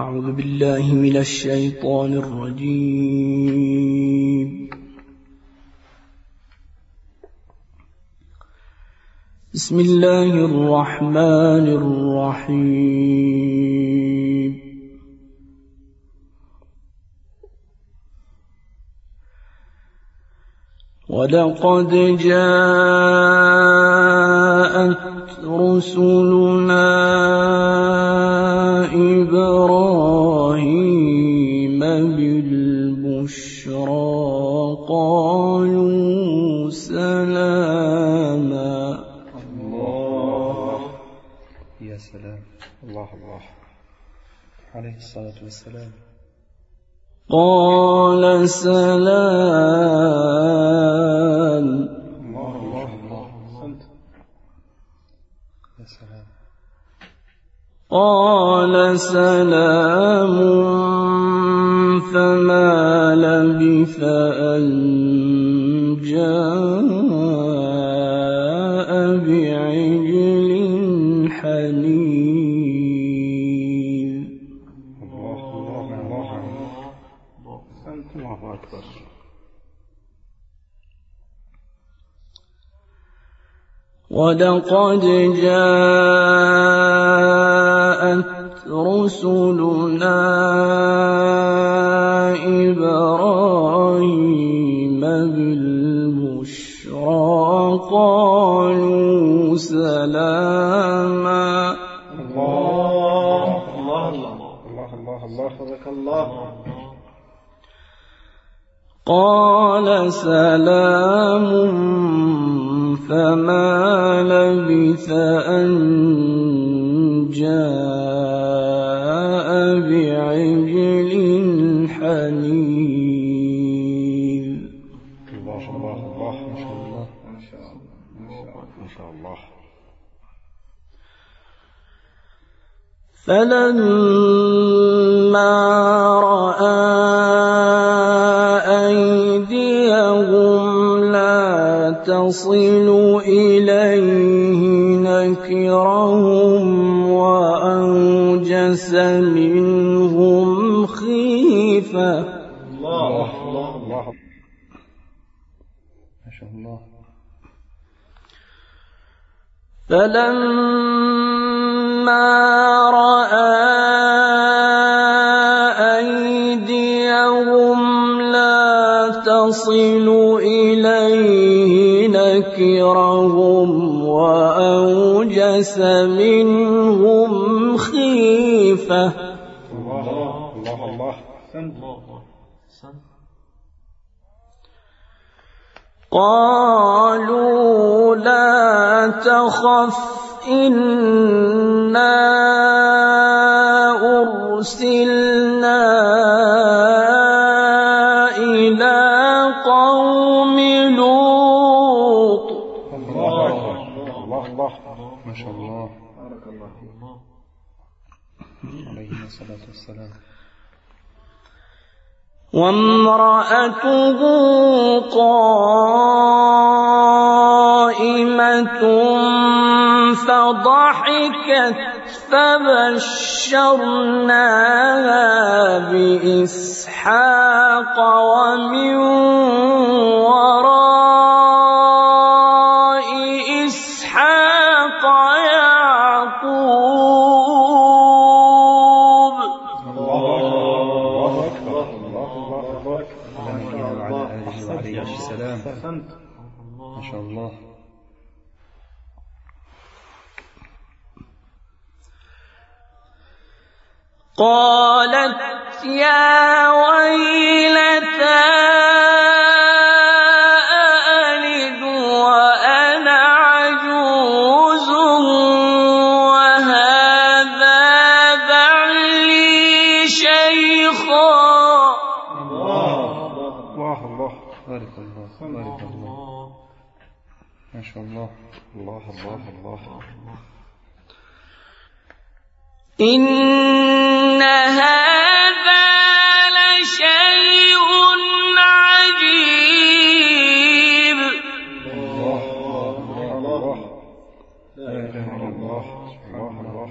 أعوذ بالله من الشيطان الرجيم. بسم الله الرحمن الرحيم. ولقد جاءت رسلنا إبراهيم بالبشرى قالوا سلاما الله. يا سلام. الله الله. عليه الصلاة والسلام. قال سلام الله الله الله أنت يا سلام قال سلام فما لبث أن جاء بعجل ولقد جاءت رسلنا إبراهيم بالبشرى قالوا سلاما الله الله الله الله الله حفظك الله قال سلام فما لبث أن جاء بعجل الله الله الله ما شاء الله ما شاء الله ما شاء الله فلما رأى تصل إليه نكرهم وأوجس منهم خيفة. الله الله الله ما شاء الله فلما رأى أيديهم لا تصل إليه نكرهم وأوجس منهم خيفة. الله الله الله قالوا لا تخف إنا أرسلنا والسلام. وامرأته قائمة فضحكت فبشرناها بإسحاق ومن وراء شاء الله. الله الله الله. إن هذا لشيء عجيب. الله الله الله. لا إله إلا الله الله الله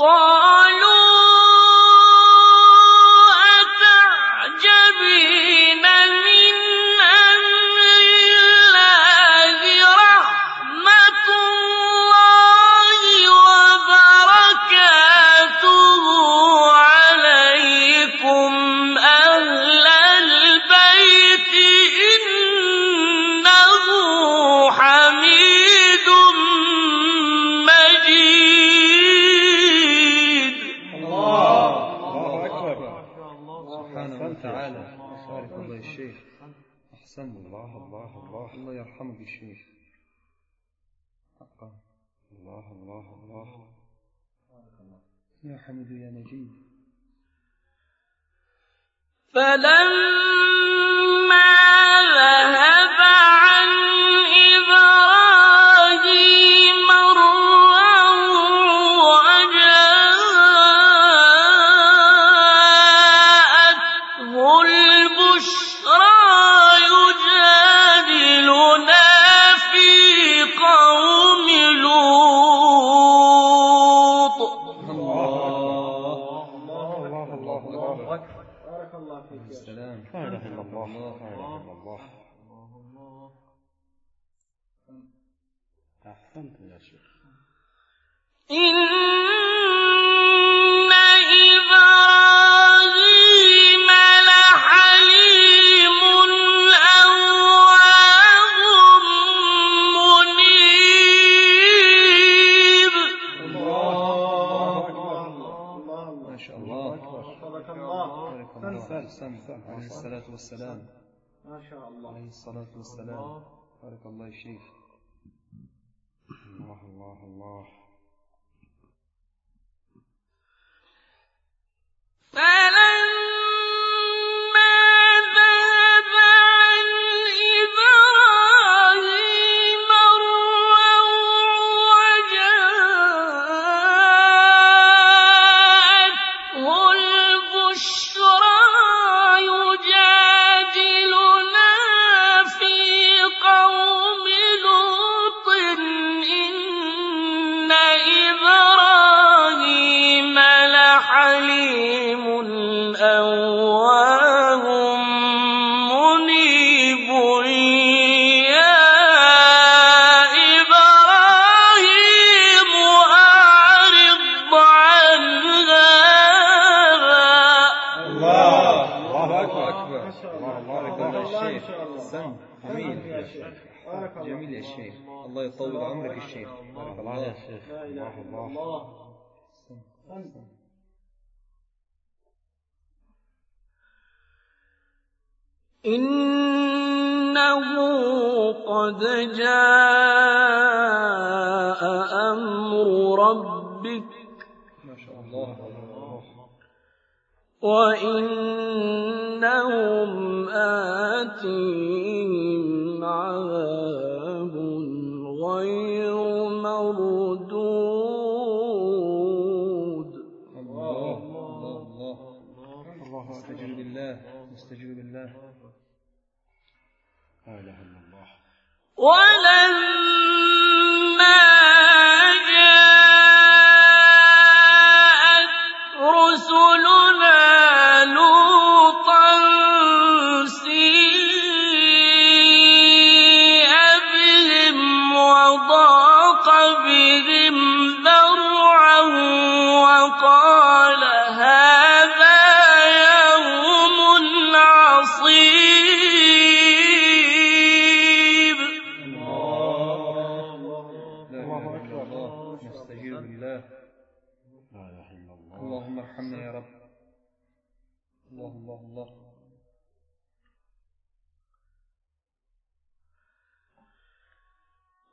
قالوا شيخ. بارك الله الله. الشيخ أحسن الله الله الله. الله يرحمك الشيخ حقا الله الله الله. يا حميد يا مجيد. فلما ذهب الله لا إله إلا الله أحسنت يا شيخ. بارك الله أحسنت. أحسنت عليه الصلاة والسلام. ما شاء الله. عليه الصلاة والسلام. بارك الله الشيخ الله الله الله. فلما أحسنت جميل يا شيخ. جميل يا. شيخ. الله يطول عمرك الشيخ بارك الله يا شيخ لا إله الله إلا الله. إنه قد جاء أمر ربك ما شاء الله. الله. وإنهم آتيهم عذاب غير مردود. الله الله الله الله أستجيب بالله أستجيب بالله. لا إله إلا الله. ولما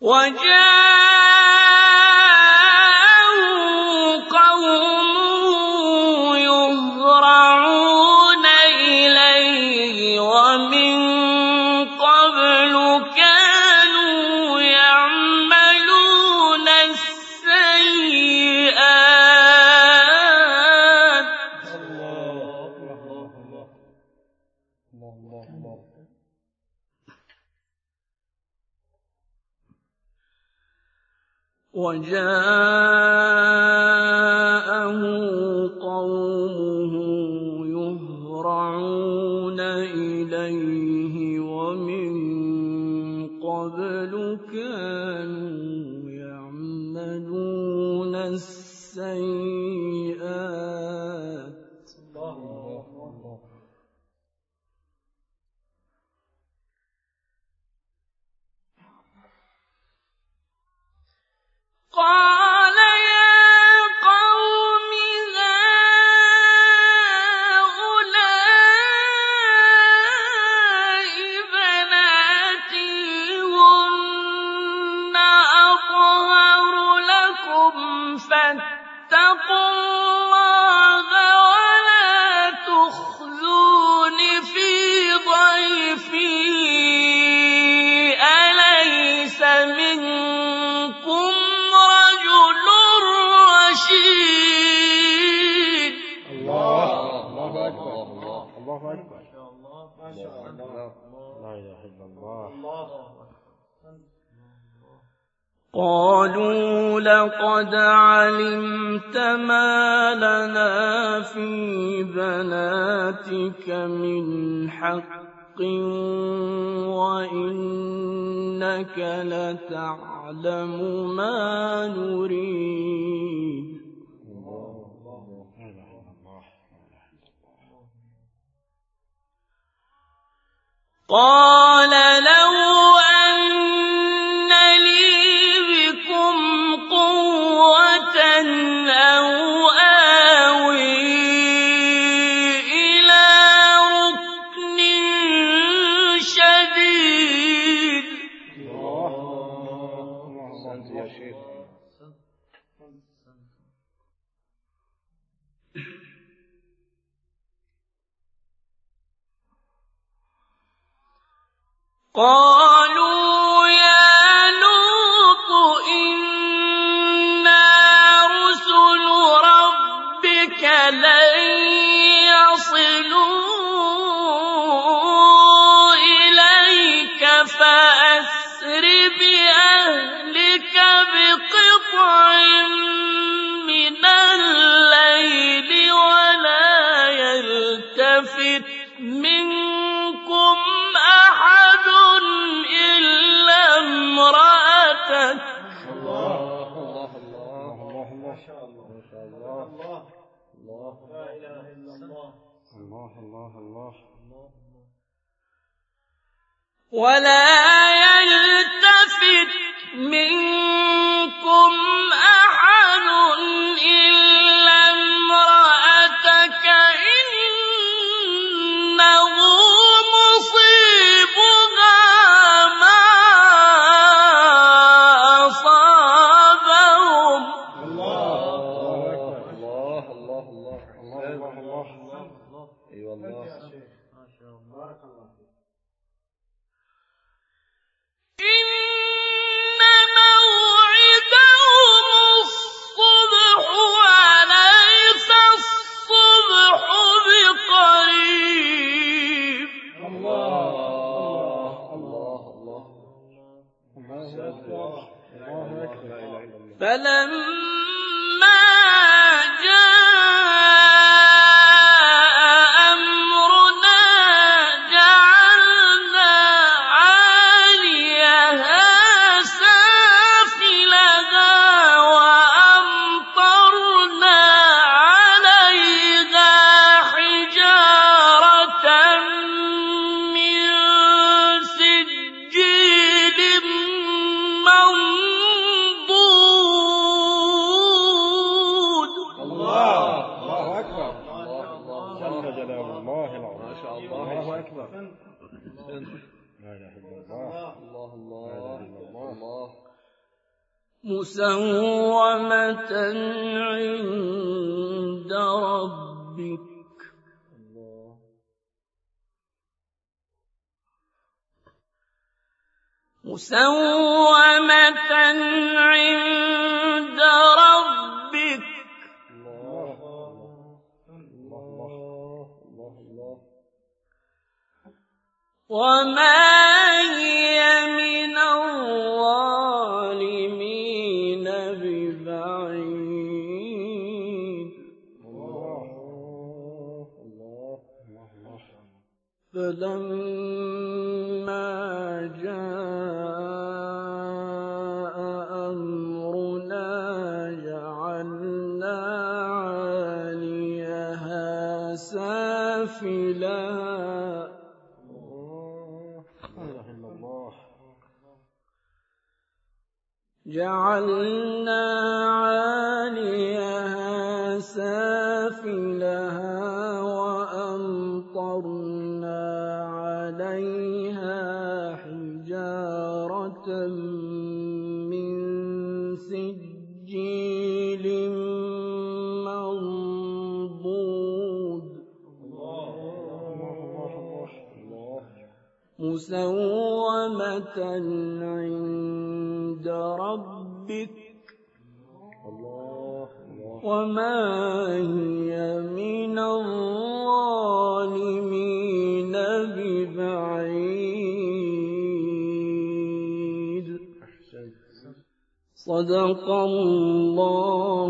我家。وجاء الله أكبر ما شاء الله ما شاء الله. لا إله إلا الله. الله. قالوا لقد علمت ما لنا في بناتك من حق وإنك لتعلم ما نريد. قال لو قال رحمتك الله الله الله الله الله الله لا إله إلا الله الله الله الله ولا يلتفت منكم أحد فلما إله إلا الله. الله. الله الله, الله. مسومة عند ربك. الله مسومة عند ربك. الله الله الله الله. وما سافلها جعلنا عاليها سافلها. مسومة عند ربك. وما هي من الظالمين ببعيد. صدق الله